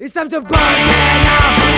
It's time to burn now.